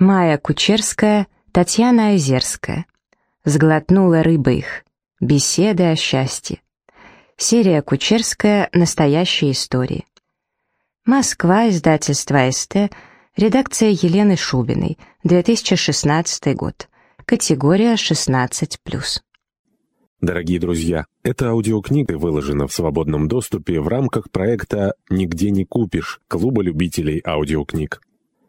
Майя Кучерская, Татьяна Озерская. Сглотнула рыба их. Беседы о счастье. Серия Кучерская «Настоящие истории». Москва, издательство СТ, редакция Елены Шубиной, 2016 год. Категория 16+. Дорогие друзья, эта аудиокнига выложена в свободном доступе в рамках проекта «Нигде не купишь» Клуба любителей аудиокниг.